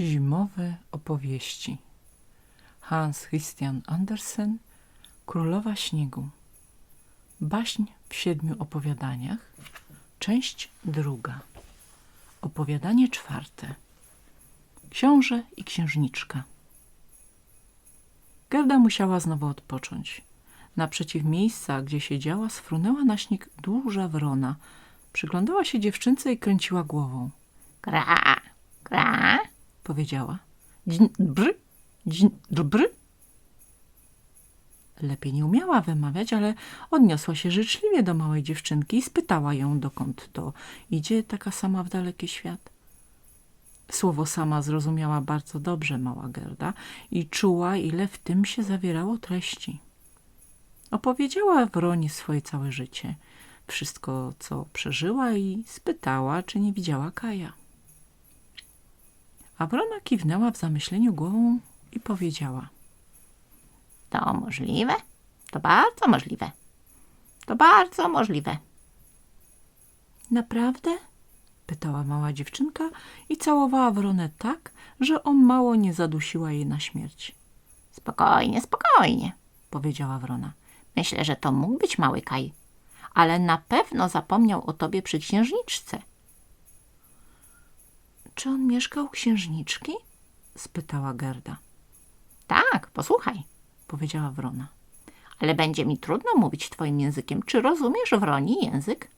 Zimowe opowieści Hans Christian Andersen Królowa Śniegu Baśń w siedmiu opowiadaniach Część druga Opowiadanie czwarte Książę i księżniczka Gerda musiała znowu odpocząć. Naprzeciw miejsca, gdzie siedziała, sfrunęła na śnieg duża wrona. Przyglądała się dziewczynce i kręciła głową. Gra, gra. Powiedziała. Dzień dobry, dzień dobry. Lepiej nie umiała wymawiać, ale odniosła się życzliwie do małej dziewczynki i spytała ją, dokąd to idzie taka sama w daleki świat. Słowo sama zrozumiała bardzo dobrze mała Gerda i czuła, ile w tym się zawierało treści. Opowiedziała Wronie swoje całe życie, wszystko, co przeżyła i spytała, czy nie widziała Kaja. A Wrona kiwnęła w zamyśleniu głową i powiedziała. To możliwe? To bardzo możliwe. To bardzo możliwe. Naprawdę? pytała mała dziewczynka i całowała Wronę tak, że o mało nie zadusiła jej na śmierć. Spokojnie, spokojnie. Powiedziała Wrona. Myślę, że to mógł być mały Kaj, ale na pewno zapomniał o tobie przy księżniczce. Czy on mieszkał u księżniczki? spytała Gerda. Tak, posłuchaj, Powiedziała Wrona. ale będzie mi trudno mówić twoim językiem. Czy rozumiesz wroni język?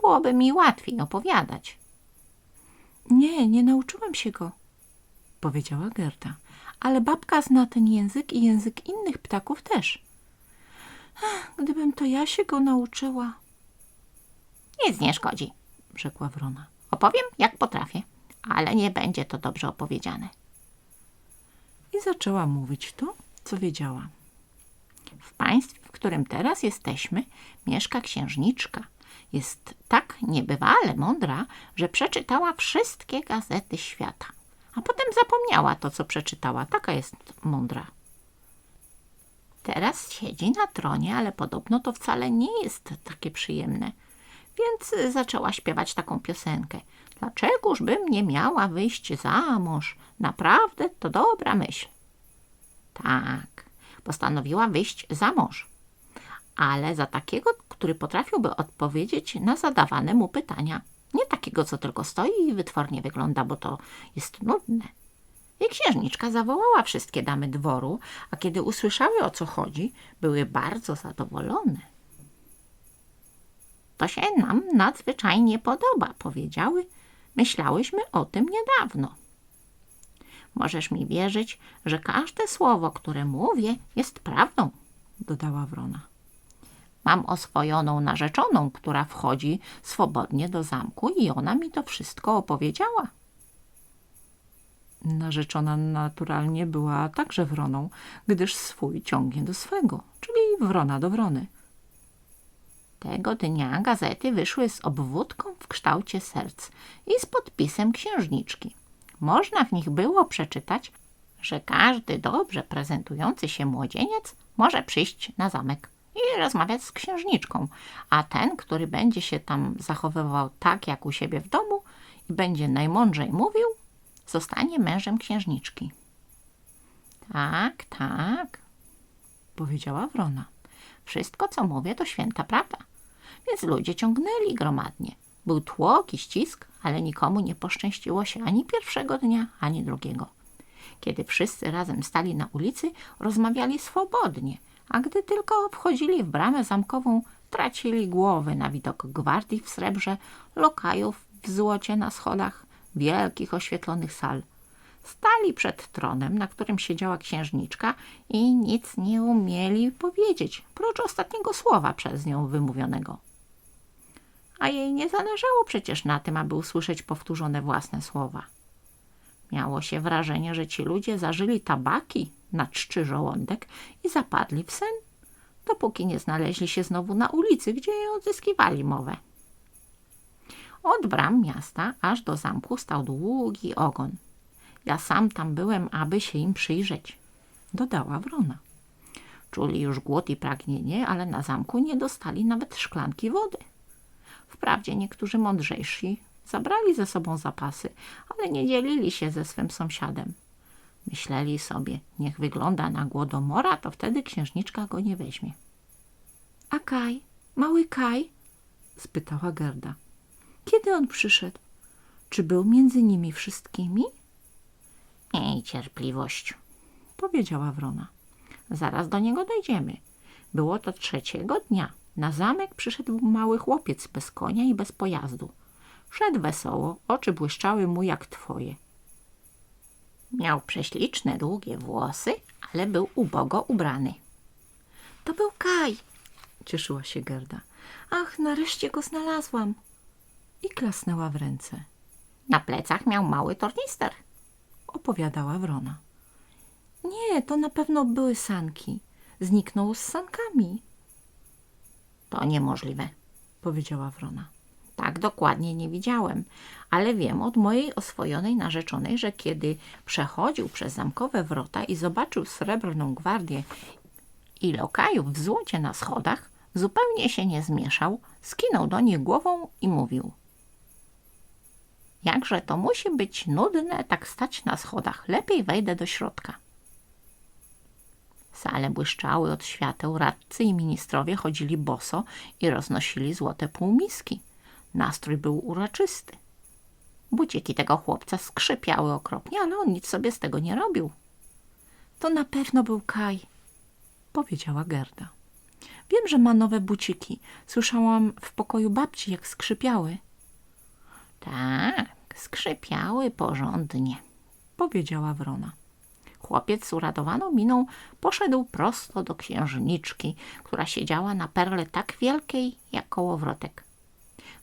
Byłoby mi łatwiej opowiadać. Nie, nie nauczyłam się go, powiedziała Gerda. Ale babka zna ten język i język innych ptaków też. Ach, Gdybym to ja się go nauczyła, Nic nie szkodzi. rzekła Wrona. Opowiem, jak potrafię, ale nie będzie to dobrze opowiedziane. I zaczęła mówić to, co wiedziała. W państwie, w którym teraz jesteśmy, mieszka księżniczka. Jest tak niebywale mądra, że przeczytała wszystkie gazety świata. A potem zapomniała to, co przeczytała. Taka jest mądra. Teraz siedzi na tronie, ale podobno to wcale nie jest takie przyjemne. Więc zaczęła śpiewać taką piosenkę. Dlaczegoż bym nie miała wyjść za mąż? Naprawdę to dobra myśl. Tak, postanowiła wyjść za mąż, ale za takiego, który potrafiłby odpowiedzieć na zadawane mu pytania. Nie takiego, co tylko stoi i wytwornie wygląda, bo to jest nudne. I księżniczka zawołała wszystkie damy dworu, a kiedy usłyszały o co chodzi, były bardzo zadowolone. To się nam nadzwyczajnie podoba, powiedziały. Myślałyśmy o tym niedawno. Możesz mi wierzyć, że każde słowo, które mówię, jest prawdą, Dodała Wrona. Mam oswojoną narzeczoną, która wchodzi swobodnie do zamku i ona mi to wszystko opowiedziała. Narzeczona naturalnie była także Wroną, gdyż swój ciągnie do swego, czyli Wrona do Wrony. Tego dnia gazety wyszły z obwódką w kształcie serc i z podpisem księżniczki. Można w nich było przeczytać, że każdy dobrze prezentujący się młodzieniec może przyjść na zamek i rozmawiać z księżniczką, a ten, który będzie się tam zachowywał tak jak u siebie w domu i będzie najmądrzej mówił, zostanie mężem księżniczki. Tak, tak, Powiedziała Wrona. Wszystko, co mówię, to święta prawda. Więc ludzie ciągnęli gromadnie. Był tłok i ścisk, ale nikomu nie poszczęściło się ani pierwszego dnia, ani drugiego. Kiedy wszyscy razem stali na ulicy, rozmawiali swobodnie, a gdy tylko wchodzili w bramę zamkową, tracili głowy na widok gwardii w srebrze, lokajów w złocie na schodach, wielkich oświetlonych sal. Stali przed tronem, na którym siedziała księżniczka i nic nie umieli powiedzieć, prócz ostatniego słowa przez nią wymówionego. A jej nie zależało przecież na tym, aby usłyszeć powtórzone własne słowa. Miało się wrażenie, że ci ludzie zażyli tabaki na czczy żołądek i zapadli w sen, dopóki nie znaleźli się znowu na ulicy, gdzie odzyskiwali mowę. Od bram miasta aż do zamku stał długi ogon. Ja sam tam byłem, aby się im przyjrzeć. Dodała Wrona. Czuli już głód i pragnienie, ale na zamku nie dostali nawet szklanki wody. Wprawdzie niektórzy mądrzejsi Zabrali ze sobą zapasy, ale nie dzielili się ze swym sąsiadem. Myśleli sobie, niech wygląda na głodomora, to wtedy księżniczka go nie weźmie. A Kaj, mały Kaj? spytała Gerda. Kiedy on przyszedł? Czy był między nimi wszystkimi? Miej cierpliwość, Powiedziała Wrona. zaraz do niego dojdziemy. Było to trzeciego dnia. Na zamek przyszedł mały chłopiec bez konia i bez pojazdu. Szedł wesoło, oczy błyszczały mu jak twoje. Miał prześliczne, długie włosy, ale był ubogo ubrany. To był Kaj, cieszyła się Gerda. Ach, nareszcie go znalazłam. I klasnęła w ręce. Na plecach miał mały tornister. Opowiadała Wrona. Nie, to na pewno były sanki. Zniknął z sankami, To niemożliwe. powiedziała Wrona. Tak dokładnie nie widziałem, ale wiem od mojej oswojonej narzeczonej, że kiedy przechodził przez zamkowe wrota i zobaczył srebrną gwardię i lokajów w złocie na schodach, zupełnie się nie zmieszał, skinął do nich głową i mówił. Jakże to musi być nudne tak stać na schodach, lepiej wejdę do środka. Sale błyszczały od świateł, radcy i ministrowie chodzili boso i roznosili złote półmiski. Nastrój był uroczysty. Buciki tego chłopca skrzypiały okropnie, ale on nic sobie z tego nie robił. To na pewno był Kaj, powiedziała Gerda. Wiem, że ma nowe buciki. Słyszałam w pokoju babci, jak skrzypiały, Tak, skrzypiały porządnie. powiedziała Wrona. Chłopiec z uradowaną miną poszedł prosto do księżniczki, która siedziała na perle tak wielkiej jak kołowrotek.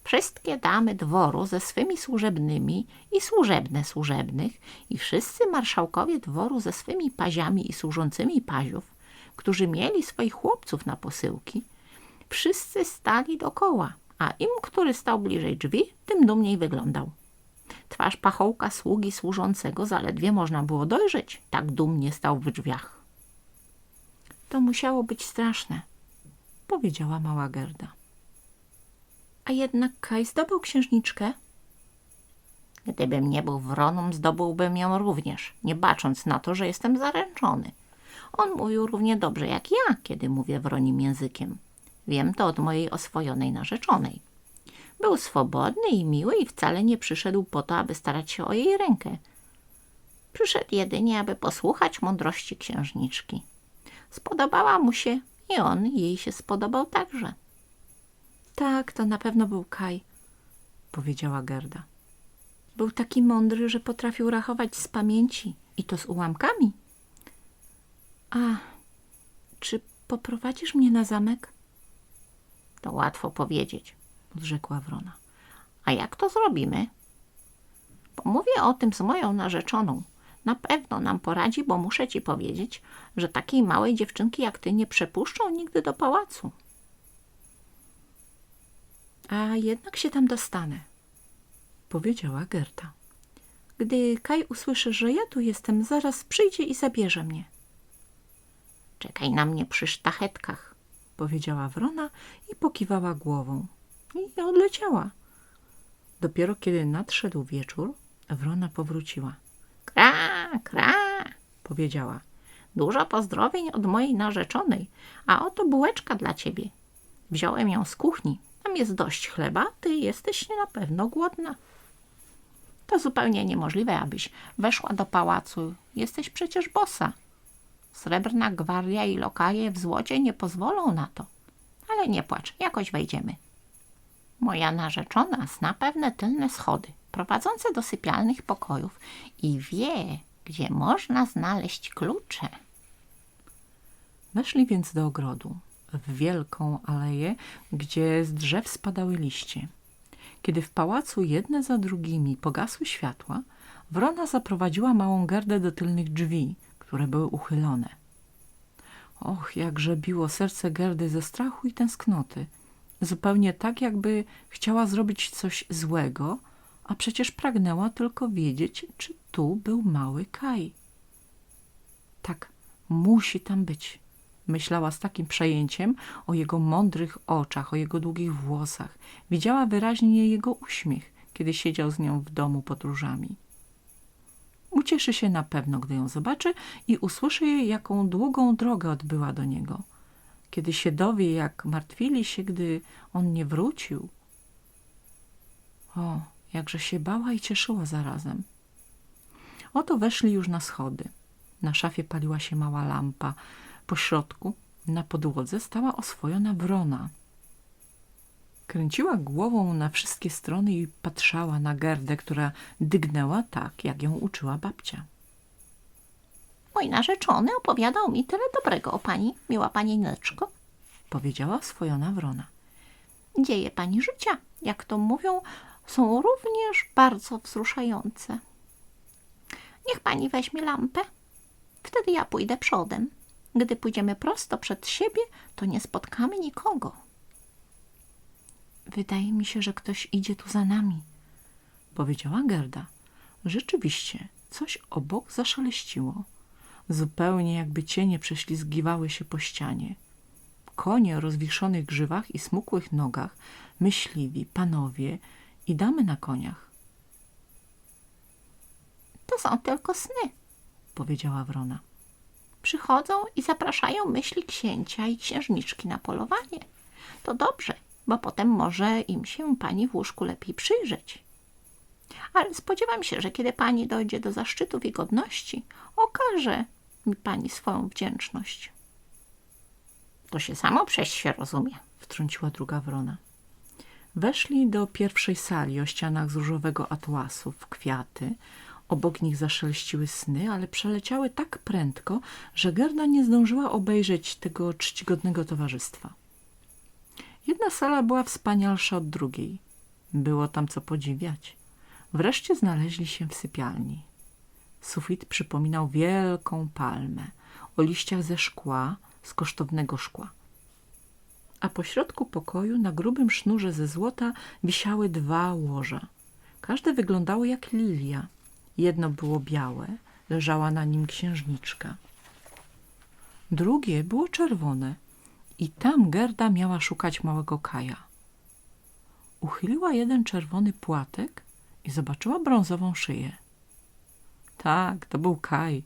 Wszystkie damy dworu ze swymi służebnymi i służebne służebnych i wszyscy marszałkowie dworu ze swymi paziami i służącymi paziów, którzy mieli swoich chłopców na posyłki, wszyscy stali dokoła, a im, który stał bliżej drzwi, tym dumniej wyglądał. Twarz pachołka sługi służącego zaledwie można było dojrzeć, tak dumnie stał w drzwiach. To musiało być straszne, powiedziała mała Gerda. A jednak Kaj zdobył księżniczkę? Gdybym nie był wroną, zdobyłbym ją również, nie bacząc na to, że jestem zaręczony. On mówił równie dobrze jak ja, kiedy mówię wronim językiem. Wiem to od mojej oswojonej narzeczonej. Był swobodny i miły i wcale nie przyszedł po to, aby starać się o jej rękę. Przyszedł jedynie, aby posłuchać mądrości księżniczki. Spodobała mu się i on jej się spodobał także. Tak, to na pewno był Kaj, powiedziała Gerda. Był taki mądry, że potrafił rachować z pamięci i to z ułamkami. A, czy poprowadzisz mnie na zamek? To łatwo powiedzieć. Odrzekła Wrona. A jak to zrobimy? Pomówię o tym z moją narzeczoną. Na pewno nam poradzi, bo muszę ci powiedzieć, że takiej małej dziewczynki jak ty nie przepuszczą nigdy do pałacu. A jednak się tam dostanę, powiedziała Gerda. Gdy Kaj usłyszy, że ja tu jestem, zaraz przyjdzie i zabierze mnie, Czekaj na mnie przy sztachetkach. powiedziała Wrona i pokiwała głową. I odleciała. Dopiero kiedy nadszedł wieczór, Wrona powróciła. Kra, kra, Powiedziała. dużo pozdrowień od mojej narzeczonej, a oto bułeczka dla ciebie. Wziąłem ją z kuchni. Tam jest dość chleba, ty jesteś na pewno głodna. To zupełnie niemożliwe, abyś weszła do pałacu. Jesteś przecież bosa. Srebrna gwaria i lokaje w złocie nie pozwolą na to. Ale nie płacz, jakoś wejdziemy. Moja narzeczona zna pewne tylne schody prowadzące do sypialnych pokojów i wie, gdzie można znaleźć klucze. Weszli więc do ogrodu, w wielką aleję, gdzie z drzew spadały liście. Kiedy w pałacu jedne za drugimi pogasły światła, Wrona zaprowadziła małą Gerdę do tylnych drzwi, które były uchylone. Och, jakże biło serce Gerdy ze strachu i tęsknoty. Zupełnie tak, jakby chciała zrobić coś złego, a przecież pragnęła tylko wiedzieć, czy tu był mały Kaj. Tak, musi tam być. Myślała z takim przejęciem o jego mądrych oczach, o jego długich włosach. Widziała wyraźnie jego uśmiech, kiedy siedział z nią w domu podróżami. Ucieszy się na pewno, gdy ją zobaczy i usłyszy, jaką długą drogę odbyła do niego. Kiedy się dowie, jak martwili się, gdy on nie wrócił. O, jakże się bała i cieszyła zarazem. Oto weszli już na schody. Na szafie paliła się mała lampa. Po środku, na podłodze, stała oswojona wrona. Kręciła głową na wszystkie strony i patrzała na Gerdę, która dygnęła tak, jak ją uczyła babcia. Mój narzeczony opowiadał mi tyle dobrego o pani, miła panieneczko. Powiedziała oswojona wrona. Dzieje pani życia, jak to mówią, są również bardzo wzruszające. Niech pani weźmie lampę. Wtedy ja pójdę przodem. Gdy pójdziemy prosto przed siebie, to nie spotkamy nikogo. Wydaje mi się, że ktoś idzie tu za nami, powiedziała Gerda. Rzeczywiście, coś obok zaszeleściło. Zupełnie jakby cienie prześlizgiwały się po ścianie. Konie o rozwiszonych grzywach i smukłych nogach, myśliwi, panowie i damy na koniach, To są tylko sny, powiedziała wrona. Przychodzą i zapraszają myśli księcia i księżniczki na polowanie. To dobrze, bo potem może im się pani w łóżku lepiej przyjrzeć. Ale spodziewam się, że kiedy pani dojdzie do zaszczytów i godności, okaże mi pani swoją wdzięczność. To się samo przez się rozumie. wtrąciła druga wrona. Weszli do pierwszej sali o ścianach z różowego atłasu w kwiaty. Obok nich zaszeleściły sny, ale przeleciały tak prędko, że Gerda nie zdążyła obejrzeć tego czcigodnego towarzystwa. Jedna sala była wspanialsza od drugiej. Było tam co podziwiać. Wreszcie znaleźli się w sypialni. Sufit przypominał wielką palmę o liściach ze szkła, z kosztownego szkła. A po środku pokoju na grubym sznurze ze złota wisiały dwa łoża. Każde wyglądało jak lilia. Jedno było białe, leżała na nim księżniczka. Drugie było czerwone i tam Gerda miała szukać małego Kaja. Uchyliła jeden czerwony płatek i zobaczyła brązową szyję. Tak, to był Kaj.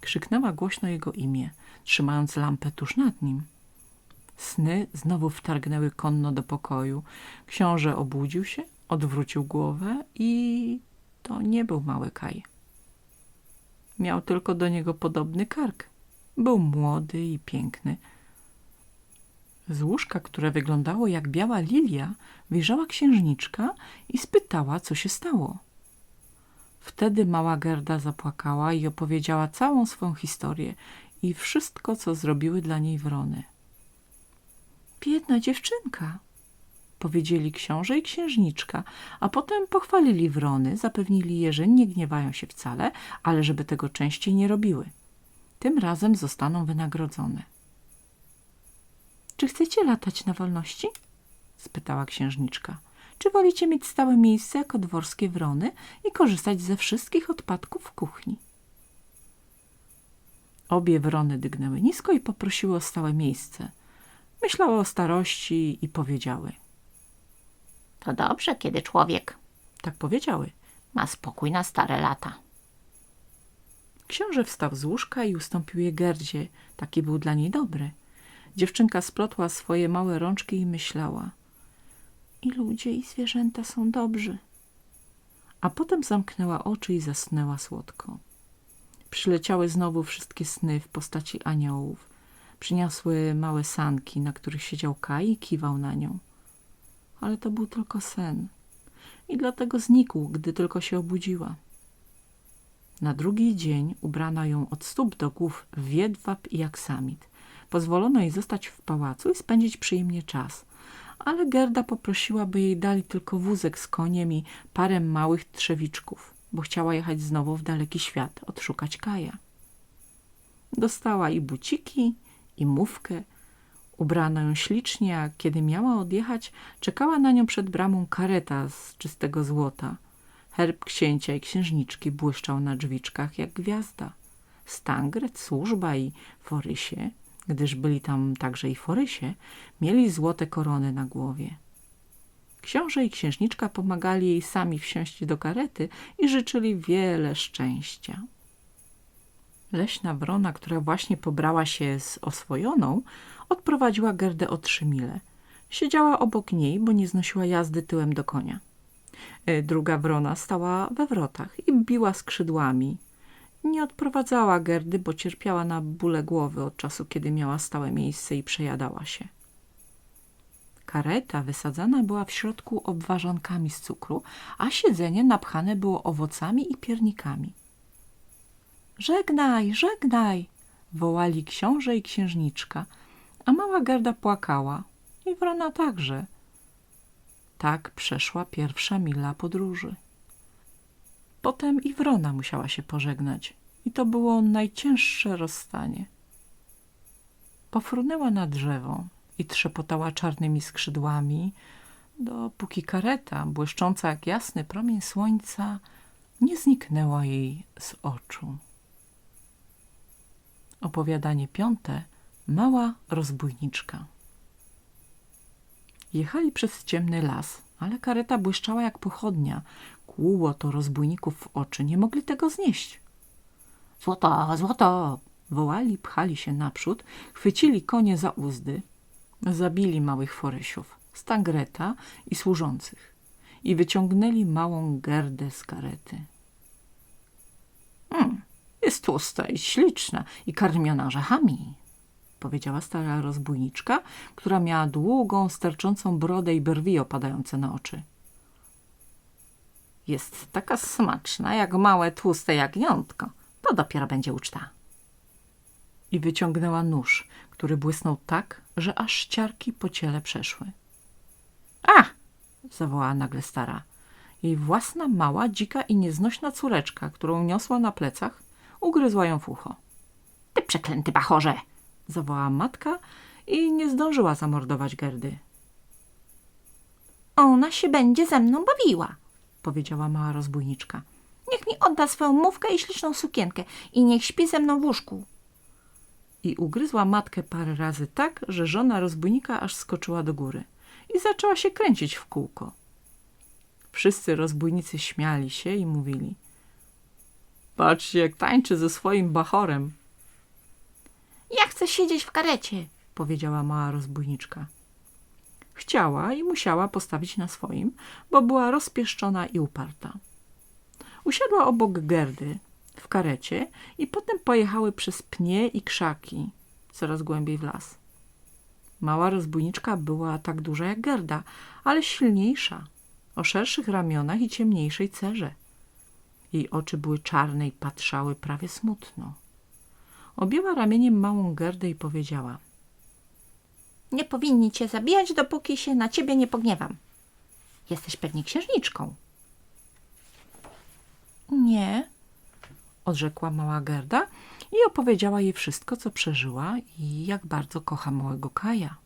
Krzyknęła głośno jego imię, trzymając lampę tuż nad nim. Sny znowu wtargnęły konno do pokoju. Książę obudził się, odwrócił głowę i to nie był mały Kaj. Miał tylko do niego podobny kark. Był młody i piękny. Z łóżka, które wyglądało jak biała lilia, wyjrzała księżniczka i spytała, co się stało. Wtedy mała Gerda zapłakała i opowiedziała całą swą historię i wszystko, co zrobiły dla niej wrony. Biedna dziewczynka, powiedzieli książę i księżniczka, a potem pochwalili wrony, zapewnili je, że nie gniewają się wcale, ale żeby tego częściej nie robiły. Tym razem zostaną wynagrodzone. Czy chcecie latać na wolności? spytała księżniczka. Czy wolicie mieć stałe miejsce jako dworskie wrony i korzystać ze wszystkich odpadków w kuchni? Obie wrony dygnęły nisko i poprosiły o stałe miejsce. Myślały o starości i powiedziały. To dobrze, kiedy człowiek Tak powiedziały. ma spokój na stare lata. Książę wstał z łóżka i ustąpił je Gerdzie. Taki był dla niej dobry. Dziewczynka splotła swoje małe rączki i myślała. I ludzie, i zwierzęta są dobrzy. A potem zamknęła oczy i zasnęła słodko. Przyleciały znowu wszystkie sny w postaci aniołów. Przyniosły małe sanki, na których siedział Kaj i kiwał na nią. Ale to był tylko sen. I dlatego znikł, gdy tylko się obudziła. Na drugi dzień ubrano ją od stóp do głów w jedwab i aksamit. Pozwolono jej zostać w pałacu i spędzić przyjemnie czas. Ale Gerda poprosiła, by jej dali tylko wózek z koniem i parę małych trzewiczków, bo chciała jechać znowu w daleki świat, odszukać Kaja. Dostała i buciki, i mówkę. Ubrano ją ślicznie, a kiedy miała odjechać, czekała na nią przed bramą kareta z czystego złota. Herb księcia i księżniczki błyszczał na drzwiczkach jak gwiazda. Stangret, służba i forysie, gdyż byli tam także i forysie, mieli złote korony na głowie. Książę i księżniczka pomagali jej sami wsiąść do karety i życzyli wiele szczęścia. Leśna wrona, która właśnie pobrała się z oswojoną, odprowadziła Gerdę o trzy mile. Siedziała obok niej, bo nie znosiła jazdy tyłem do konia. E, Druga wrona stała we wrotach i biła skrzydłami. Nie odprowadzała Gerdy, bo cierpiała na bóle głowy od czasu, kiedy miała stałe miejsce i przejadała się. Kareta wysadzana była w środku obwarzonkami z cukru, a siedzenie napchane było owocami i piernikami. Żegnaj, żegnaj! wołali książę i księżniczka, a mała Gerda płakała i wrona także. Tak przeszła pierwsza mila podróży. Potem i wrona musiała się pożegnać i to było najcięższe rozstanie. Pofrunęła na drzewo i trzepotała czarnymi skrzydłami, dopóki kareta, błyszcząca jak jasny promień słońca, nie zniknęła jej z oczu. Opowiadanie piąte. Mała rozbójniczka. Jechali przez ciemny las, ale kareta błyszczała jak pochodnia. Kłuło to rozbójników w oczy. Nie mogli tego znieść. Złoto, złoto! Wołali, pchali się naprzód, chwycili konie za uzdy, zabili małych forysiów, stagreta i służących i wyciągnęli małą gerdę z karety. Mm, jest tłusta i śliczna i karmiona orzechami. powiedziała stara rozbójniczka, która miała długą, sterczącą brodę i brwi opadające na oczy. Jest taka smaczna jak małe, tłuste jagniątko. To dopiero będzie uczta. I wyciągnęła nóż, który błysnął tak, że aż ciarki po ciele przeszły. A! zawołała nagle stara. Jej własna mała, dzika i nieznośna córeczka, którą niosła na plecach, ugryzła ją w ucho. Ty przeklęty bachorze! Zawołała matka i nie zdążyła zamordować Gerdy. Ona się będzie ze mną bawiła. Powiedziała mała rozbójniczka. Niech mi odda swoją mówkę i śliczną sukienkę i niech śpi ze mną w łóżku. I ugryzła matkę parę razy tak, że żona rozbójnika aż skoczyła do góry i zaczęła się kręcić w kółko. Wszyscy rozbójnicy śmiali się i mówili Patrzcie, jak tańczy ze swoim bachorem, Ja chcę siedzieć w karecie. powiedziała mała rozbójniczka. Chciała i musiała postawić na swoim, bo była rozpieszczona i uparta. Usiadła obok Gerdy w karecie i potem pojechały przez pnie i krzaki, coraz głębiej w las. Mała rozbójniczka była tak duża jak Gerda, ale silniejsza, o szerszych ramionach i ciemniejszej cerze. Jej oczy były czarne i patrzały prawie smutno. Objęła ramieniem małą Gerdę i powiedziała – Nie powinni cię zabijać, dopóki się na ciebie nie pogniewam. Jesteś pewnie księżniczką. Nie, odrzekła mała Gerda i opowiedziała jej wszystko, co przeżyła i jak bardzo kocha małego Kaja.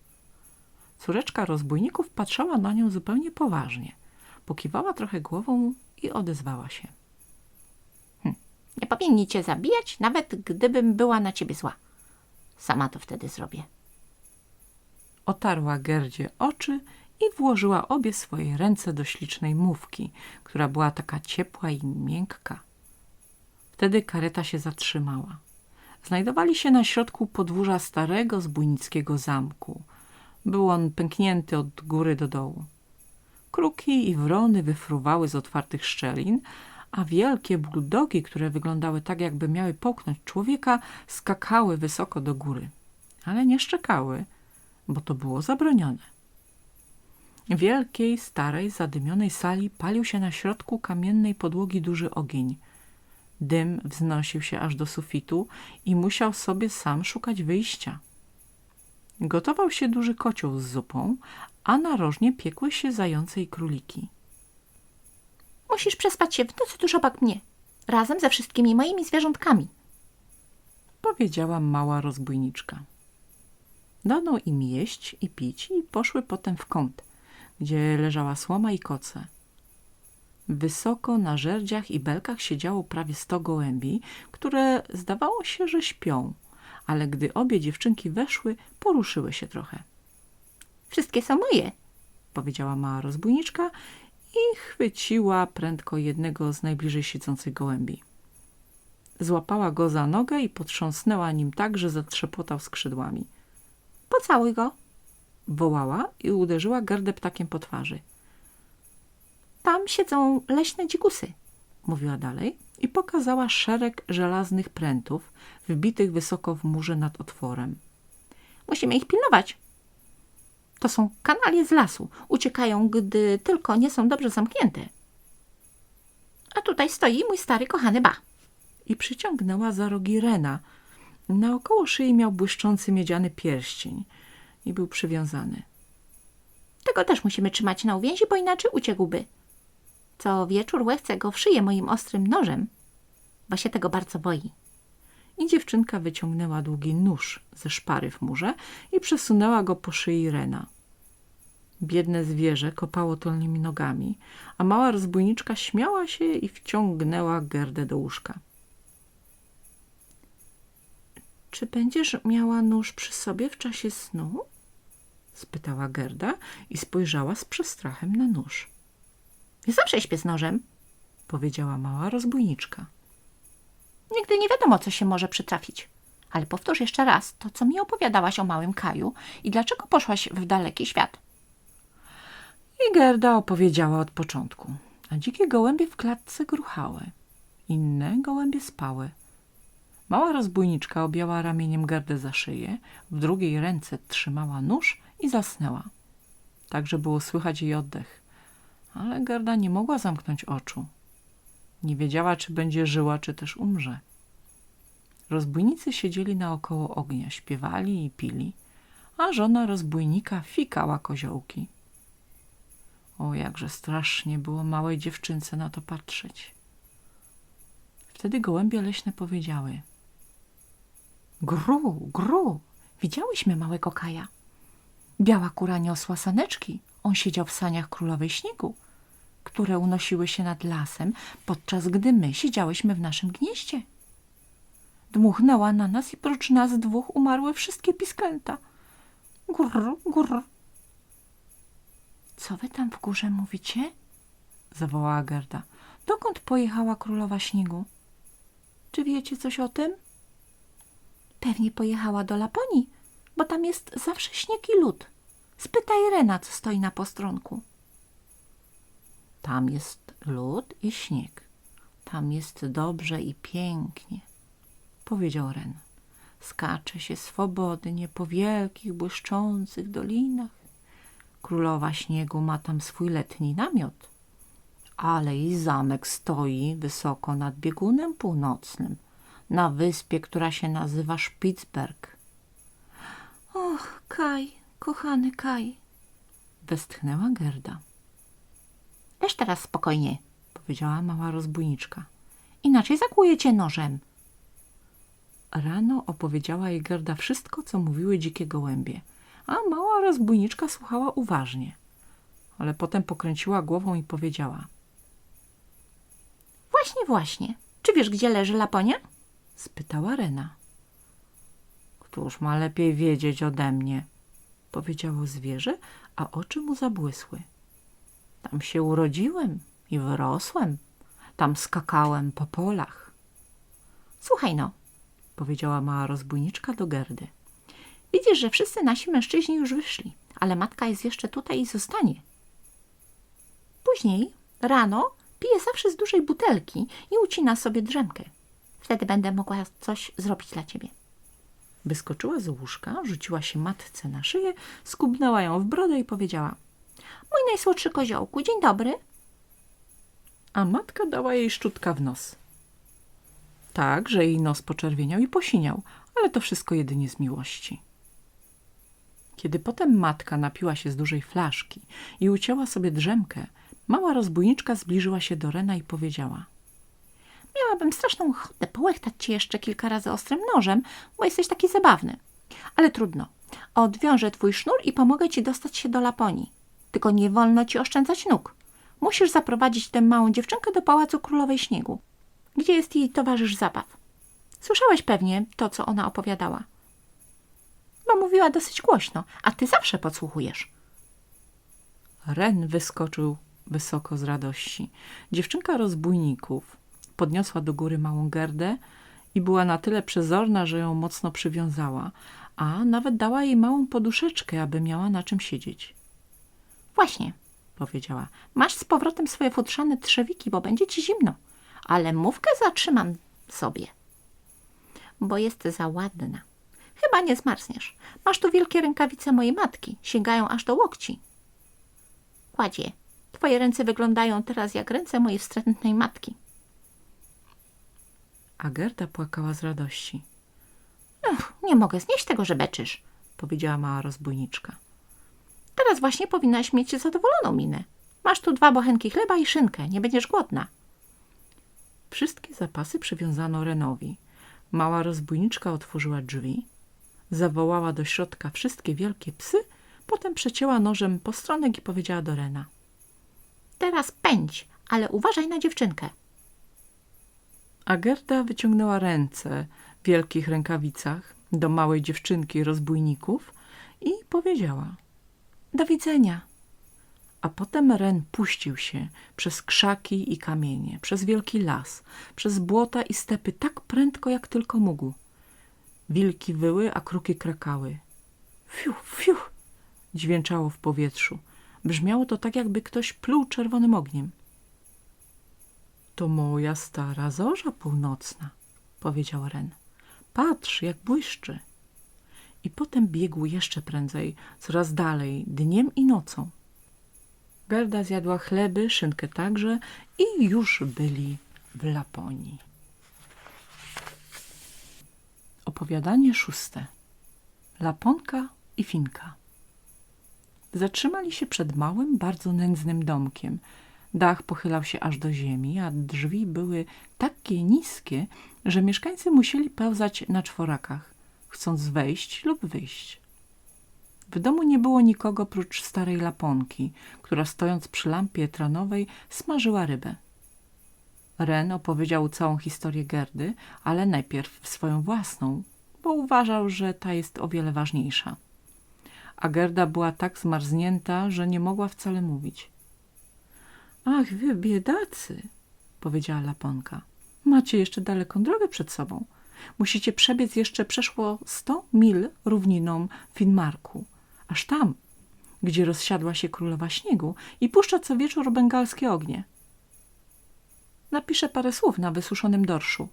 Córeczka rozbójników patrzała na nią zupełnie poważnie. Pokiwała trochę głową i odezwała się. Nie powinni cię zabijać, nawet gdybym była na ciebie zła. Sama to wtedy zrobię. Otarła Gerdzie oczy i włożyła obie swoje ręce do ślicznej mówki, która była taka ciepła i miękka. Wtedy kareta się zatrzymała. Znajdowali się na środku podwórza starego zbójnickiego zamku. Był on pęknięty od góry do dołu. Kruki i wrony wyfruwały z otwartych szczelin, a wielkie buldogi, które wyglądały tak, jakby miały połknąć człowieka, skakały wysoko do góry. Ale nie szczekały, bo to było zabronione. W wielkiej, starej, zadymionej sali palił się na środku kamiennej podłogi duży ogień. Dym wznosił się aż do sufitu i musiał sobie sam szukać wyjścia. Gotował się duży kocioł z zupą, a narożnie piekły się zające i króliki. Musisz przespać się w nocy tuż obok mnie, razem ze wszystkimi moimi zwierzątkami. Powiedziała mała rozbójniczka. Dano im jeść i pić i poszły potem w kąt, gdzie leżała słoma i koce. Wysoko na żerdziach i belkach siedziało prawie sto gołębi, które zdawało się, że śpią, ale gdy obie dziewczynki weszły, poruszyły się trochę. Wszystkie są moje, powiedziała mała rozbójniczka i chwyciła prędko jednego z najbliżej siedzących gołębi. Złapała go za nogę i potrząsnęła nim tak, że zatrzepotał skrzydłami. Pocałuj go. Wołała i uderzyła gardę ptakiem po twarzy. Tam siedzą leśne dzikusy. Mówiła dalej i pokazała szereg żelaznych prętów wbitych wysoko w murze nad otworem. Musimy ich pilnować. To są kanalie z lasu. Uciekają, gdy tylko nie są dobrze zamknięte. A tutaj stoi mój stary, kochany ba. i przyciągnęła za rogi Rena. Naokoło szyi miał błyszczący miedziany pierścień i był przywiązany. Tego też musimy trzymać na uwięzi, bo inaczej uciekłby. Co wieczór łechcę go w szyję moim ostrym nożem, bo się tego bardzo boi. I dziewczynka wyciągnęła długi nóż ze szpary w murze i przesunęła go po szyi Rena. Biedne zwierzę kopało tylnymi nogami, a mała rozbójniczka śmiała się i wciągnęła Gerdę do łóżka. Czy będziesz miała nóż przy sobie w czasie snu? spytała Gerda i spojrzała z przestrachem na nóż. Nie zawsze śpię z nożem. Powiedziała mała rozbójniczka. Nigdy nie wiadomo, co się może przytrafić. Ale powtórz jeszcze raz to, co mi opowiadałaś o małym Kaju i dlaczego poszłaś w daleki świat. I Gerda opowiedziała od początku, a dzikie gołębie w klatce gruchały. Inne gołębie spały. Mała rozbójniczka objęła ramieniem Gerdę za szyję, w drugiej ręce trzymała nóż i zasnęła. Tak, że było słychać jej oddech. Ale Gerda nie mogła zamknąć oczu. Nie wiedziała, czy będzie żyła, czy też umrze. Rozbójnicy siedzieli naokoło ognia, śpiewali i pili, a żona rozbójnika fikała koziołki. O, jakże strasznie było małej dziewczynce na to patrzeć. Wtedy gołębie leśne powiedziały. Gru, gru, widziałyśmy małego Kaja. Biała kura niosła saneczki. On siedział w saniach królowej śniegu, które unosiły się nad lasem, podczas gdy my siedziałyśmy w naszym gnieździe. Dmuchnęła na nas i prócz nas dwóch umarły wszystkie pisklęta. Grr, grr. Co wy tam w górze mówicie? Zawołała Gerda. Dokąd pojechała królowa śniegu? Czy wiecie coś o tym? Pewnie pojechała do Laponii, bo tam jest zawsze śnieg i lód. Spytaj Rena, co stoi na postronku. Tam jest lód i śnieg. Tam jest dobrze i pięknie, powiedział Ren. Skacze się swobodnie po wielkich, błyszczących dolinach. Królowa śniegu ma tam swój letni namiot, ale jej zamek stoi wysoko nad biegunem północnym, na wyspie, która się nazywa Spitsberg. Och, Kaj, kochany Kaj. Westchnęła Gerda. Leż teraz spokojnie, Powiedziała mała rozbójniczka. inaczej zakłuję cię nożem. Rano opowiedziała jej Gerda wszystko, co mówiły dzikie gołębie, a mała rozbójniczka słuchała uważnie. Ale potem pokręciła głową i powiedziała. Właśnie, właśnie. Czy wiesz, gdzie leży Laponia? Spytała Rena. Któż ma lepiej wiedzieć ode mnie? Powiedziało zwierzę, a oczy mu zabłysły. Tam się urodziłem i wyrosłem. Tam skakałem po polach. Słuchaj no, Powiedziała mała rozbójniczka do Gerdy. widzisz, że wszyscy nasi mężczyźni już wyszli, ale matka jest jeszcze tutaj i zostanie. Później, rano, pije zawsze z dużej butelki i ucina sobie drzemkę. Wtedy będę mogła coś zrobić dla ciebie. Wyskoczyła z łóżka, rzuciła się matce na szyję, skubnęła ją w brodę i powiedziała Mój najsłodszy koziołku, dzień dobry. a matka dała jej szczutka w nos. Tak, że jej nos poczerwieniał i posiniał, ale to wszystko jedynie z miłości. Kiedy potem matka napiła się z dużej flaszki i ucięła sobie drzemkę, mała rozbójniczka zbliżyła się do Rena i powiedziała Miałabym straszną ochotę połechtać cię jeszcze kilka razy ostrym nożem, bo jesteś taki zabawny. Ale trudno. Odwiążę twój sznur i pomogę ci dostać się do Laponii. Tylko nie wolno ci oszczędzać nóg. Musisz zaprowadzić tę małą dziewczynkę do Pałacu Królowej Śniegu, gdzie jest jej towarzysz zabaw. Słyszałeś pewnie to, co ona opowiadała. Bo mówiła dosyć głośno, a ty zawsze podsłuchujesz. Ren wyskoczył wysoko z radości. Dziewczynka rozbójników podniosła do góry małą Gerdę i była na tyle przezorna, że ją mocno przywiązała, a nawet dała jej małą poduszeczkę, aby miała na czym siedzieć. Właśnie, Powiedziała, masz z powrotem swoje futrzane trzewiki, bo będzie ci zimno. Ale mówkę zatrzymam sobie, bo jest za ładna. Chyba nie zmarzniesz. Masz tu wielkie rękawice mojej matki, sięgają aż do łokci. Kładzie, twoje ręce wyglądają teraz jak ręce mojej wstrętnej matki. A Gerda płakała z radości. Ach, nie mogę znieść tego, że beczysz. Powiedziała mała rozbójniczka. Teraz właśnie powinnaś mieć zadowoloną minę. Masz tu dwa bochenki chleba i szynkę, nie będziesz głodna. Wszystkie zapasy przywiązano Renowi. Mała rozbójniczka otworzyła drzwi, zawołała do środka wszystkie wielkie psy, potem przecięła nożem postronek i powiedziała do Rena. Teraz pędź, ale uważaj na dziewczynkę. A Gerda wyciągnęła ręce w wielkich rękawicach do małej dziewczynki rozbójników i powiedziała do widzenia. A potem Ren puścił się przez krzaki i kamienie, przez wielki las, przez błota i stepy tak prędko, jak tylko mógł. Wilki wyły, a kruki krakały. Fiu, fiu, dźwięczało w powietrzu. Brzmiało to tak, jakby ktoś pluł czerwonym ogniem. To moja stara zorza północna, powiedział Ren. Patrz, jak błyszczy. I potem biegł jeszcze prędzej, coraz dalej, dniem i nocą. Gerda zjadła chleby, szynkę także i już byli w Laponii. Opowiadanie szóste. Laponka i Finka. Zatrzymali się przed małym, bardzo nędznym domkiem. Dach pochylał się aż do ziemi, a drzwi były takie niskie, że mieszkańcy musieli pełzać na czworakach, chcąc wejść lub wyjść. W domu nie było nikogo prócz starej laponki, która stojąc przy lampie etranowej smażyła rybę. Ren opowiedział całą historię Gerdy, ale najpierw swoją własną, bo uważał, że ta jest o wiele ważniejsza. A Gerda była tak zmarznięta, że nie mogła wcale mówić. Ach, wy biedacy, powiedziała Laponka. Macie jeszcze daleką drogę przed sobą. Musicie przebiec jeszcze przeszło sto mil równiną Finmarku, aż tam, gdzie rozsiadła się królowa śniegu i puszcza co wieczór bengalskie ognie. Napiszę parę słów na wysuszonym dorszu.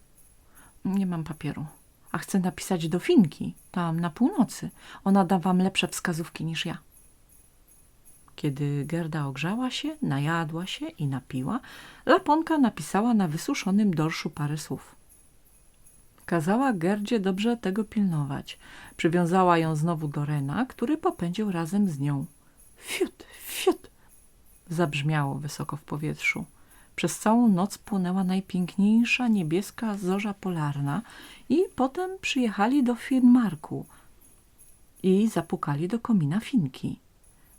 Nie mam papieru, a chcę napisać do Finki, tam na północy. Ona da wam lepsze wskazówki niż ja. Kiedy Gerda ogrzała się, najadła się i napiła, Laponka napisała na wysuszonym dorszu parę słów. Kazała Gerdzie dobrze tego pilnować. Przywiązała ją znowu do Rena, który popędził razem z nią. Fiut, fiut! Zabrzmiało wysoko w powietrzu. Przez całą noc płynęła najpiękniejsza niebieska zorza polarna i potem przyjechali do Finnmarku i zapukali do komina Finki,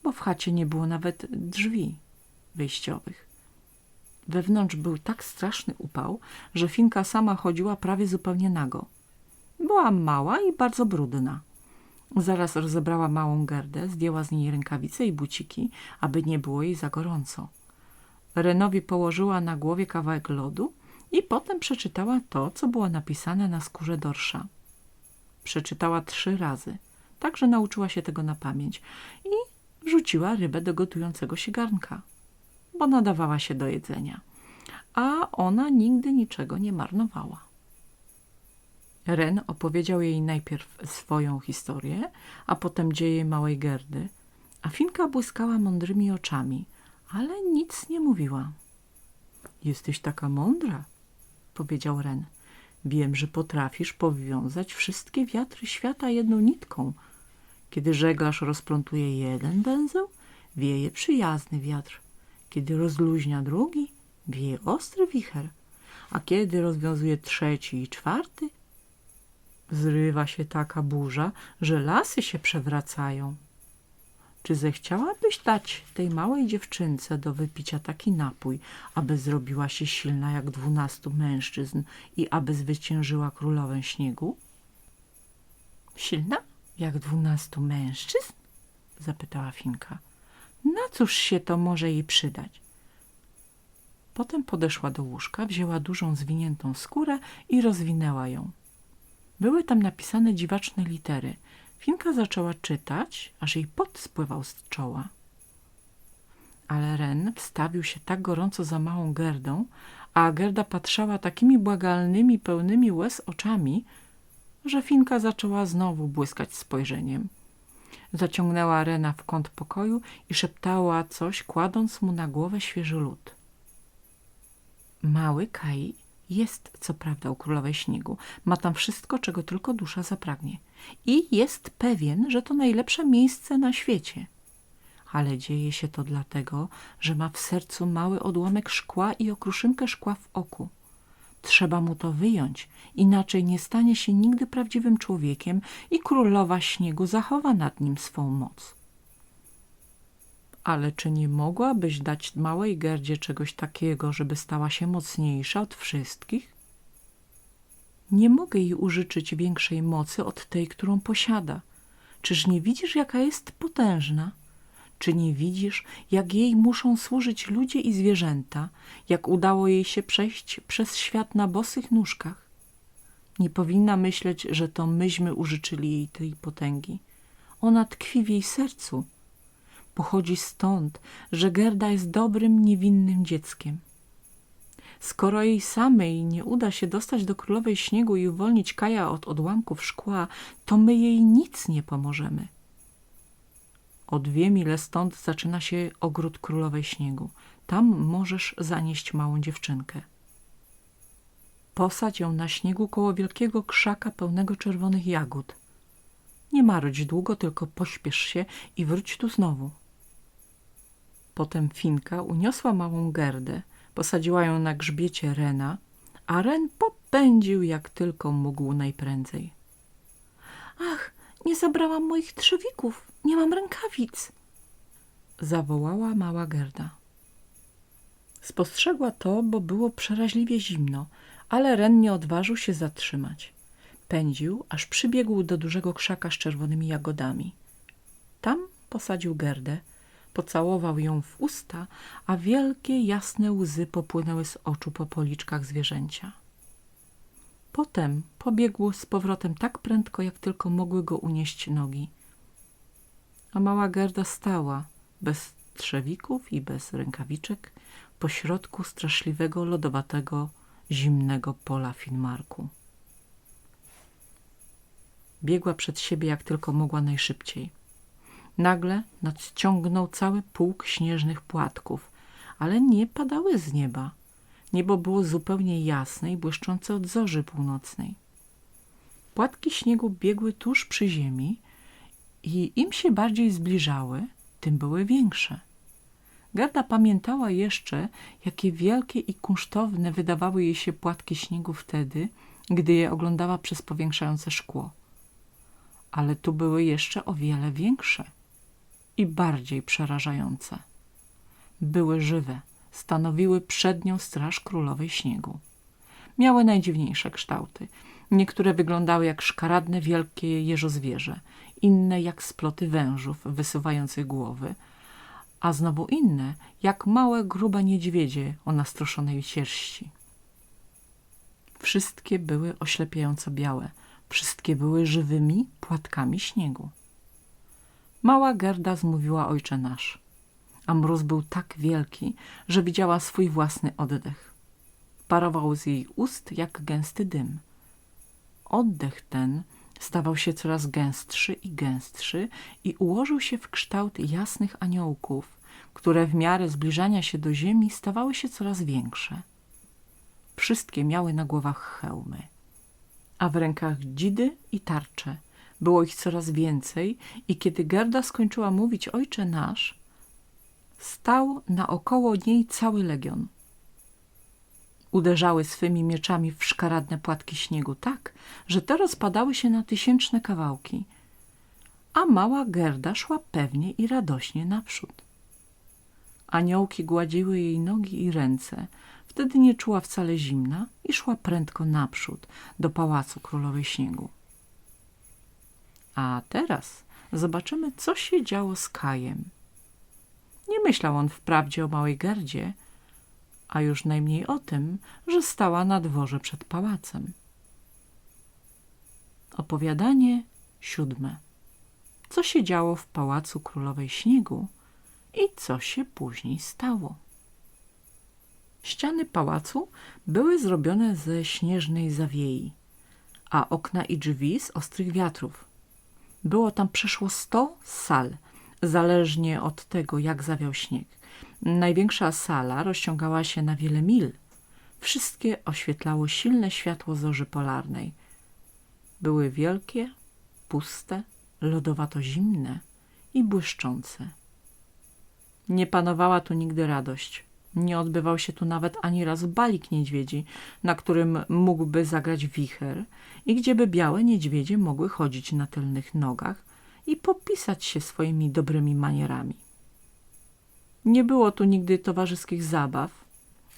bo w chacie nie było nawet drzwi wyjściowych. Wewnątrz był tak straszny upał, że Finka sama chodziła prawie zupełnie nago. Była mała i bardzo brudna. Zaraz rozebrała małą Gerdę, zdjęła z niej rękawice i buciki, aby nie było jej za gorąco. Renowi położyła na głowie kawałek lodu i potem przeczytała to, co było napisane na skórze dorsza. Przeczytała trzy razy, tak że nauczyła się tego na pamięć i wrzuciła rybę do gotującego się garnka, bo nadawała się do jedzenia, a ona nigdy niczego nie marnowała. Ren opowiedział jej najpierw swoją historię, a potem dzieje małej Gerdy, a Finka błyskała mądrymi oczami, ale nic nie mówiła. Jesteś taka mądra, powiedział Ren. Wiem, że potrafisz powiązać wszystkie wiatry świata jedną nitką. Kiedy żeglarz rozplątuje jeden węzeł, wieje przyjazny wiatr. Kiedy rozluźnia drugi, wieje ostry wicher. A kiedy rozwiązuje trzeci i czwarty, zrywa się taka burza, że lasy się przewracają. Czy zechciałabyś dać tej małej dziewczynce do wypicia taki napój, aby zrobiła się silna jak dwunastu mężczyzn i aby zwyciężyła królowę śniegu? Silna jak dwunastu mężczyzn? zapytała Finka. Na cóż się to może jej przydać? Potem podeszła do łóżka, wzięła dużą zwiniętą skórę i rozwinęła ją. Były tam napisane dziwaczne litery. Finka zaczęła czytać, aż jej pot spływał z czoła. Ale Ren wstawił się tak gorąco za małą Gerdą, a Gerda patrzała takimi błagalnymi, pełnymi łez oczami, że Finka zaczęła znowu błyskać spojrzeniem. Zaciągnęła Rena w kąt pokoju i szeptała coś, kładąc mu na głowę świeży lód. Mały Kai jest co prawda u Królowej Śniegu. Ma tam wszystko, czego tylko dusza zapragnie. I jest pewien, że to najlepsze miejsce na świecie. Ale dzieje się to dlatego, że ma w sercu mały odłamek szkła i okruszynkę szkła w oku. Trzeba mu to wyjąć, inaczej nie stanie się nigdy prawdziwym człowiekiem i Królowa Śniegu zachowa nad nim swą moc. Ale czy nie mogłabyś dać małej Gerdzie czegoś takiego, żeby stała się mocniejsza od wszystkich? Nie mogę jej użyczyć większej mocy od tej, którą posiada. Czyż nie widzisz, jaka jest potężna? Czy nie widzisz, jak jej muszą służyć ludzie i zwierzęta, jak udało jej się przejść przez świat na bosych nóżkach? Nie powinna myśleć, że to myśmy użyczyli jej tej potęgi. Ona tkwi w jej sercu. Pochodzi stąd, że Gerda jest dobrym, niewinnym dzieckiem. Skoro jej samej nie uda się dostać do Królowej Śniegu i uwolnić Kaja od odłamków szkła, to my jej nic nie pomożemy. O dwie mile stąd zaczyna się ogród Królowej Śniegu. Tam możesz zanieść małą dziewczynkę. Posadź ją na śniegu koło wielkiego krzaka pełnego czerwonych jagód. Nie marudź długo, tylko pośpiesz się i wróć tu znowu. Potem Finka uniosła małą Gerdę, posadziła ją na grzbiecie Rena, a Ren popędził jak tylko mógł najprędzej. Ach, nie zabrałam moich trzewików, nie mam rękawic, zawołała mała Gerda. Spostrzegła to, bo było przeraźliwie zimno, ale Ren nie odważył się zatrzymać. Pędził, aż przybiegł do dużego krzaka z czerwonymi jagodami. Tam posadził Gerdę, pocałował ją w usta, a wielkie, jasne łzy popłynęły z oczu po policzkach zwierzęcia. Potem pobiegł z powrotem tak prędko, jak tylko mogły go unieść nogi. A mała Gerda stała, bez trzewików i bez rękawiczek, pośrodku straszliwego, lodowatego, zimnego pola Finmarku. Biegła przed siebie jak tylko mogła najszybciej. Nagle nadciągnął cały pułk śnieżnych płatków, ale nie padały z nieba. Niebo było zupełnie jasne i błyszczące od zorzy północnej. Płatki śniegu biegły tuż przy ziemi i im się bardziej zbliżały, tym były większe. Gerda pamiętała jeszcze, jakie wielkie i kunsztowne wydawały jej się płatki śniegu wtedy, gdy je oglądała przez powiększające szkło. Ale tu były jeszcze o wiele większe i bardziej przerażające. Były żywe, stanowiły przednią straż królowej śniegu. Miały najdziwniejsze kształty. Niektóre wyglądały jak szkaradne wielkie jeżozwierzę, inne jak sploty wężów wysuwających głowy, a znowu inne jak małe, grube niedźwiedzie o nastroszonej sierści. Wszystkie były oślepiająco białe, wszystkie były żywymi płatkami śniegu. Mała Gerda zmówiła ojcze nasz, a mróz był tak wielki, że widziała swój własny oddech. Parował z jej ust jak gęsty dym. Oddech ten stawał się coraz gęstszy i gęstszy i ułożył się w kształt jasnych aniołków, które w miarę zbliżania się do ziemi stawały się coraz większe. Wszystkie miały na głowach hełmy, a w rękach dzidy i tarcze. Było ich coraz więcej i kiedy Gerda skończyła mówić Ojcze Nasz, stał naokoło niej cały legion. Uderzały swymi mieczami w szkaradne płatki śniegu tak, że te rozpadały się na tysięczne kawałki, a mała Gerda szła pewnie i radośnie naprzód. Aniołki gładziły jej nogi i ręce, wtedy nie czuła wcale zimna i szła prędko naprzód do pałacu królowej śniegu. A teraz zobaczymy, co się działo z Kajem. Nie myślał on wprawdzie o małej Gerdzie, a już najmniej o tym, że stała na dworze przed pałacem. Opowiadanie siódme. Co się działo w pałacu królowej śniegu i co się później stało? Ściany pałacu były zrobione ze śnieżnej zawiei, a okna i drzwi z ostrych wiatrów. Było tam przeszło sto sal, zależnie od tego, jak zawiał śnieg. Największa sala rozciągała się na wiele mil. Wszystkie oświetlało silne światło zorzy polarnej. Były wielkie, puste, lodowato zimne i błyszczące. Nie panowała tu nigdy radość. Nie odbywał się tu nawet ani razu balik niedźwiedzi, na którym mógłby zagrać wicher i gdzie by białe niedźwiedzie mogły chodzić na tylnych nogach i popisać się swoimi dobrymi manierami. Nie było tu nigdy towarzyskich zabaw,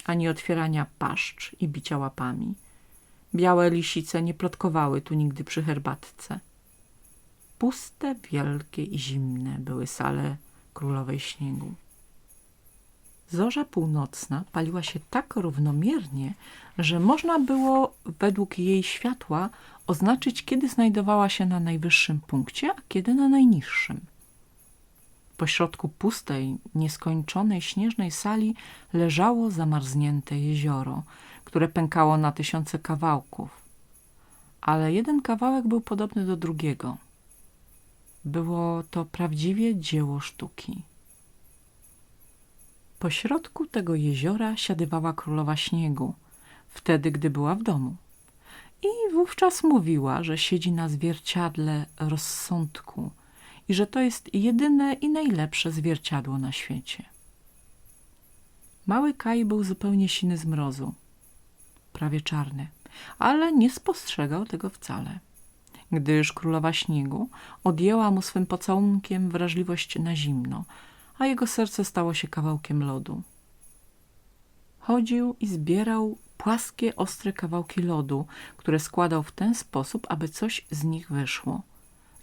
ani otwierania paszcz i bicia łapami. Białe lisice nie plotkowały tu nigdy przy herbatce. Puste, wielkie i zimne były sale królowej śniegu. Zorza północna paliła się tak równomiernie, że można było według jej światła oznaczyć, kiedy znajdowała się na najwyższym punkcie, a kiedy na najniższym. Pośrodku pustej, nieskończonej śnieżnej sali leżało zamarznięte jezioro, które pękało na tysiące kawałków. Ale jeden kawałek był podobny do drugiego. Było to prawdziwie dzieło sztuki. Po środku tego jeziora siadywała królowa śniegu, wtedy, gdy była w domu. I wówczas mówiła, że siedzi na zwierciadle rozsądku i że to jest jedyne i najlepsze zwierciadło na świecie. Mały Kaj był zupełnie siny z mrozu, prawie czarny, ale nie spostrzegał tego wcale, gdyż królowa śniegu odjęła mu swym pocałunkiem wrażliwość na zimno, a jego serce stało się kawałkiem lodu. Chodził i zbierał płaskie, ostre kawałki lodu, które składał w ten sposób, aby coś z nich wyszło.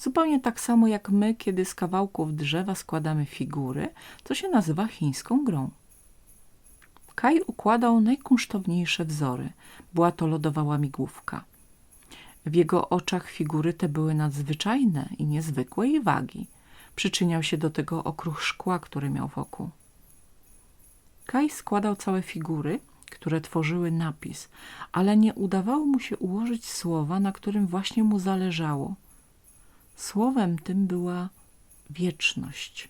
Zupełnie tak samo jak my, kiedy z kawałków drzewa składamy figury, co się nazywa chińską grą. Kaj układał najkunsztowniejsze wzory. Była to lodowa łamigłówka. W jego oczach figury te były nadzwyczajne i niezwykłej wagi. Przyczyniał się do tego okruch szkła, który miał wokół. Kaj składał całe figury, które tworzyły napis, ale nie udawało mu się ułożyć słowa, na którym właśnie mu zależało. Słowem tym była wieczność.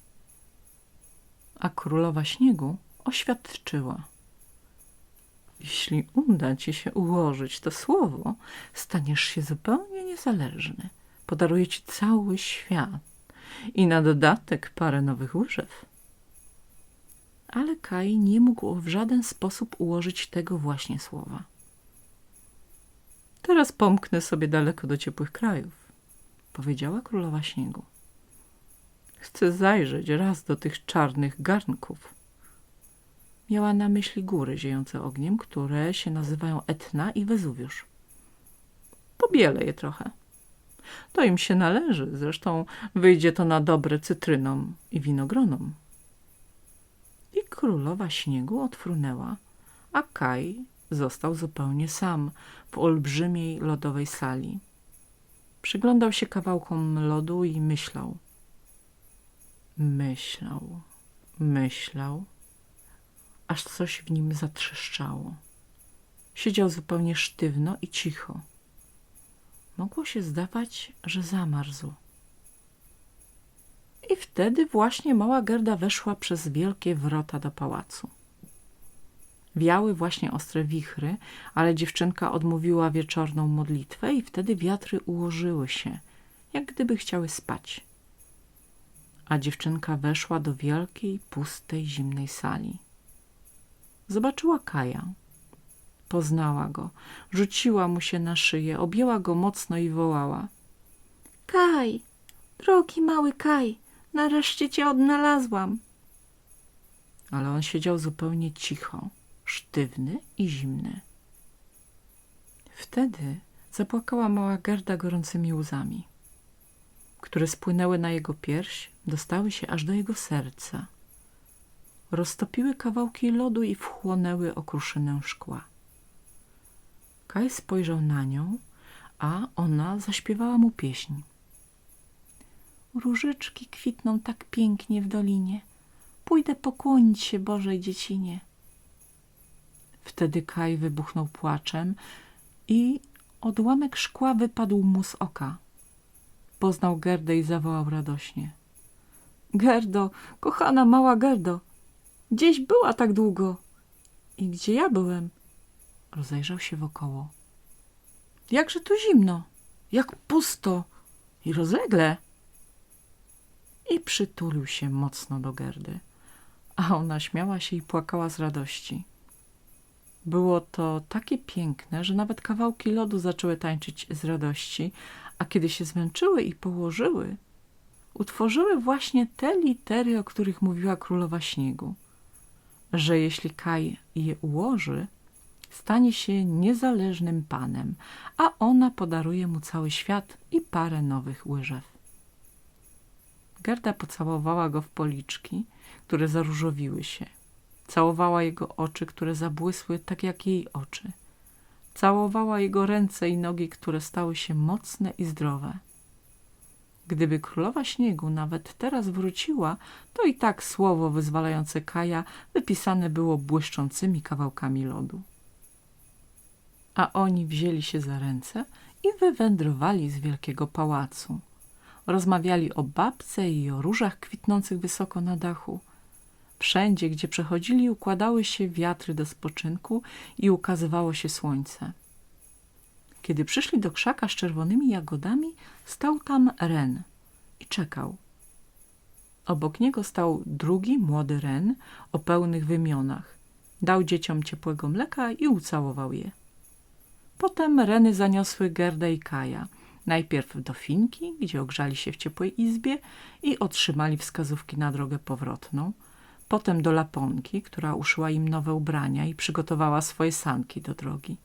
A królowa śniegu oświadczyła. Jeśli uda ci się ułożyć to słowo, staniesz się zupełnie niezależny. Podaruję ci cały świat i na dodatek parę nowych łyżew. Ale Kai nie mógł w żaden sposób ułożyć tego właśnie słowa. Teraz pomknę sobie daleko do ciepłych krajów, powiedziała królowa śniegu. Chcę zajrzeć raz do tych czarnych garnków. Miała na myśli góry ziejące ogniem, które się nazywają Etna i Wezuwiusz. Pobielę je trochę. To im się należy, zresztą wyjdzie to na dobre cytrynom i winogronom. I królowa śniegu odfrunęła, a Kaj został zupełnie sam w olbrzymiej lodowej sali. Przyglądał się kawałkom lodu i myślał. Myślał, myślał, aż coś w nim zatrzeszczało. Siedział zupełnie sztywno i cicho. Mogło się zdawać, że zamarzł. I wtedy właśnie mała Gerda weszła przez wielkie wrota do pałacu. Wiały właśnie ostre wichry, ale dziewczynka odmówiła wieczorną modlitwę i wtedy wiatry ułożyły się, jak gdyby chciały spać. A dziewczynka weszła do wielkiej, pustej, zimnej sali. Zobaczyła Kaja. Poznała go, rzuciła mu się na szyję, objęła go mocno i wołała. Kaj, drogi mały Kaj, nareszcie cię odnalazłam. Ale on siedział zupełnie cicho, sztywny i zimny. Wtedy zapłakała mała Gerda gorącymi łzami, które spłynęły na jego pierś, dostały się aż do jego serca. roztopiły kawałki lodu i wchłonęły okruszynę szkła. Kaj spojrzał na nią, a ona zaśpiewała mu pieśń. Różyczki kwitną tak pięknie w dolinie. Pójdę pokłonić się Bożej dziecinie. Wtedy Kaj wybuchnął płaczem i odłamek szkła wypadł mu z oka. Poznał Gerdę i zawołał radośnie. Gerdo, kochana mała Gerdo, gdzieś była tak długo. I gdzie ja byłem? Rozejrzał się wokoło. Jakże tu zimno, jak pusto i rozlegle. I przytulił się mocno do Gerdy, a ona śmiała się i płakała z radości. Było to takie piękne, że nawet kawałki lodu zaczęły tańczyć z radości, a kiedy się zmęczyły i położyły, utworzyły właśnie te litery, o których mówiła królowa śniegu. Że jeśli Kaj je ułoży, stanie się niezależnym panem, a ona podaruje mu cały świat i parę nowych łyżew. Gerda pocałowała go w policzki, które zaróżowiły się. Całowała jego oczy, które zabłysły tak jak jej oczy. Całowała jego ręce i nogi, które stały się mocne i zdrowe. Gdyby królowa śniegu nawet teraz wróciła, to i tak słowo wyzwalające Kaja wypisane było błyszczącymi kawałkami lodu. A oni wzięli się za ręce i wywędrowali z wielkiego pałacu. Rozmawiali o babce i o różach kwitnących wysoko na dachu. Wszędzie, gdzie przechodzili, układały się wiatry do spoczynku i ukazywało się słońce. Kiedy przyszli do krzaka z czerwonymi jagodami, stał tam Ren i czekał. Obok niego stał drugi młody Ren o pełnych wymionach. Dał dzieciom ciepłego mleka i ucałował je. Potem Reny zaniosły Gerdę i Kaja. Najpierw do Finki, gdzie ogrzali się w ciepłej izbie i otrzymali wskazówki na drogę powrotną. Potem do Laponki, która uszyła im nowe ubrania i przygotowała swoje sanki do drogi.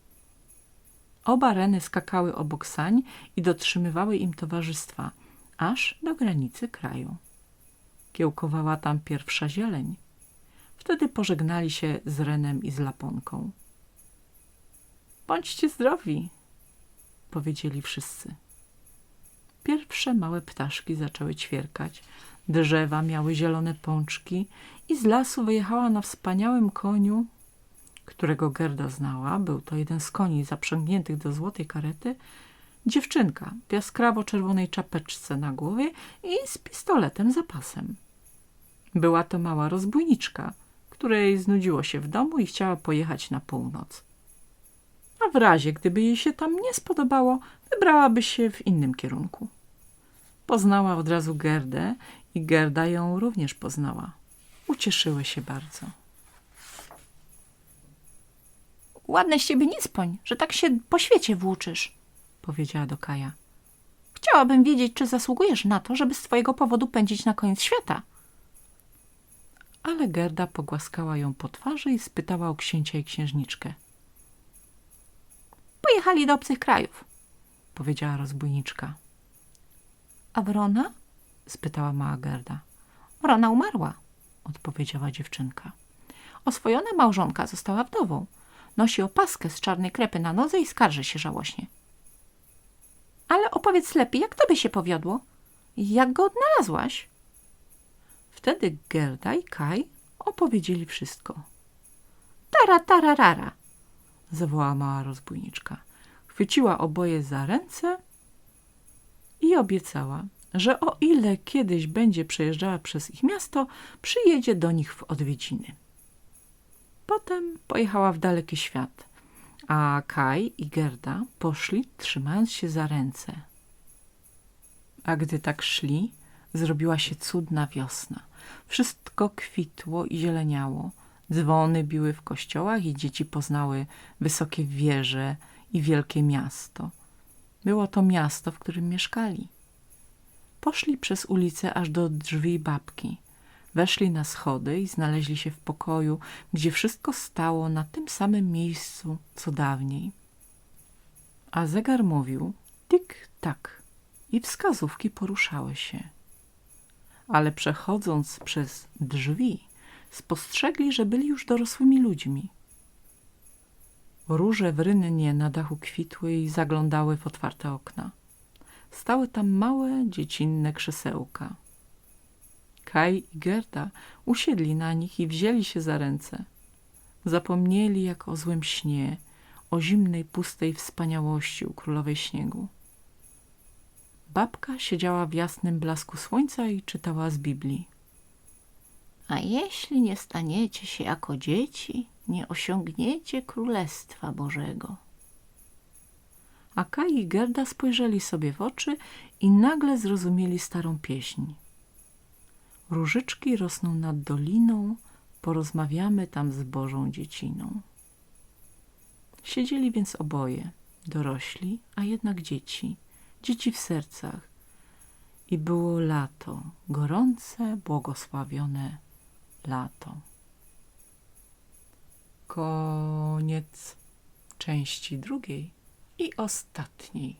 Oba Reny skakały obok sań i dotrzymywały im towarzystwa, aż do granicy kraju. Kiełkowała tam pierwsza zieleń. Wtedy pożegnali się z Renem i z Laponką. Bądźcie zdrowi, powiedzieli wszyscy. Pierwsze małe ptaszki zaczęły ćwierkać, drzewa miały zielone pączki i z lasu wyjechała na wspaniałym koniu, którego Gerda znała, był to jeden z koni zaprzęgniętych do złotej karety, dziewczynka w jaskrawo-czerwonej czapeczce na głowie i z pistoletem za pasem. Była to mała rozbójniczka, której znudziło się w domu i chciała pojechać na północ. A w razie, gdyby jej się tam nie spodobało, wybrałaby się w innym kierunku. Poznała od razu Gerdę i Gerda ją również poznała. Ucieszyły się bardzo. Ładne z ciebie nicpoń, że tak się po świecie włóczysz, Powiedziała do Kaja. Chciałabym wiedzieć, czy zasługujesz na to, żeby z twojego powodu pędzić na koniec świata. Ale Gerda pogłaskała ją po twarzy i spytała o księcia i księżniczkę. Pojechali do obcych krajów. Powiedziała rozbójniczka. A Wrona? Spytała mała Gerda. Wrona umarła. Odpowiedziała dziewczynka. Oswojona małżonka została wdową. Nosi opaskę z czarnej krepy na nodze i skarży się żałośnie. Ale opowiedz lepiej, jak tobie się powiodło? Jak go odnalazłaś? Wtedy Gerda i Kaj opowiedzieli wszystko. Tara, tara, rara. Zawołała mała rozbójniczka. Chwyciła oboje za ręce i obiecała, że o ile kiedyś będzie przejeżdżała przez ich miasto, przyjedzie do nich w odwiedziny. Potem pojechała w daleki świat, a Kaj i Gerda poszli, trzymając się za ręce. A gdy tak szli, zrobiła się cudna wiosna. Wszystko kwitło i zieleniało. Dzwony biły w kościołach i dzieci poznały wysokie wieże i wielkie miasto. Było to miasto, w którym mieszkali. Poszli przez ulicę aż do drzwi babki. Weszli na schody i znaleźli się w pokoju, gdzie wszystko stało na tym samym miejscu, co dawniej. A zegar mówił tik-tak i wskazówki poruszały się. Ale przechodząc przez drzwi, spostrzegli, że byli już dorosłymi ludźmi. Róże w rynnie na dachu kwitły i zaglądały w otwarte okna. Stały tam małe, dziecinne krzesełka. Kaj i Gerda usiedli na nich i wzięli się za ręce. Zapomnieli jak o złym śnie, o zimnej, pustej wspaniałości u królowej śniegu. Babka siedziała w jasnym blasku słońca i czytała z Biblii. A jeśli nie staniecie się jako dzieci, nie osiągniecie Królestwa Bożego. A Kaj i Gerda spojrzeli sobie w oczy i nagle zrozumieli starą pieśń. Różyczki rosną nad doliną, porozmawiamy tam z Bożą dzieciną. Siedzieli więc oboje, dorośli, a jednak dzieci, dzieci w sercach. I było lato, gorące, błogosławione lato. Koniec części drugiej i ostatniej.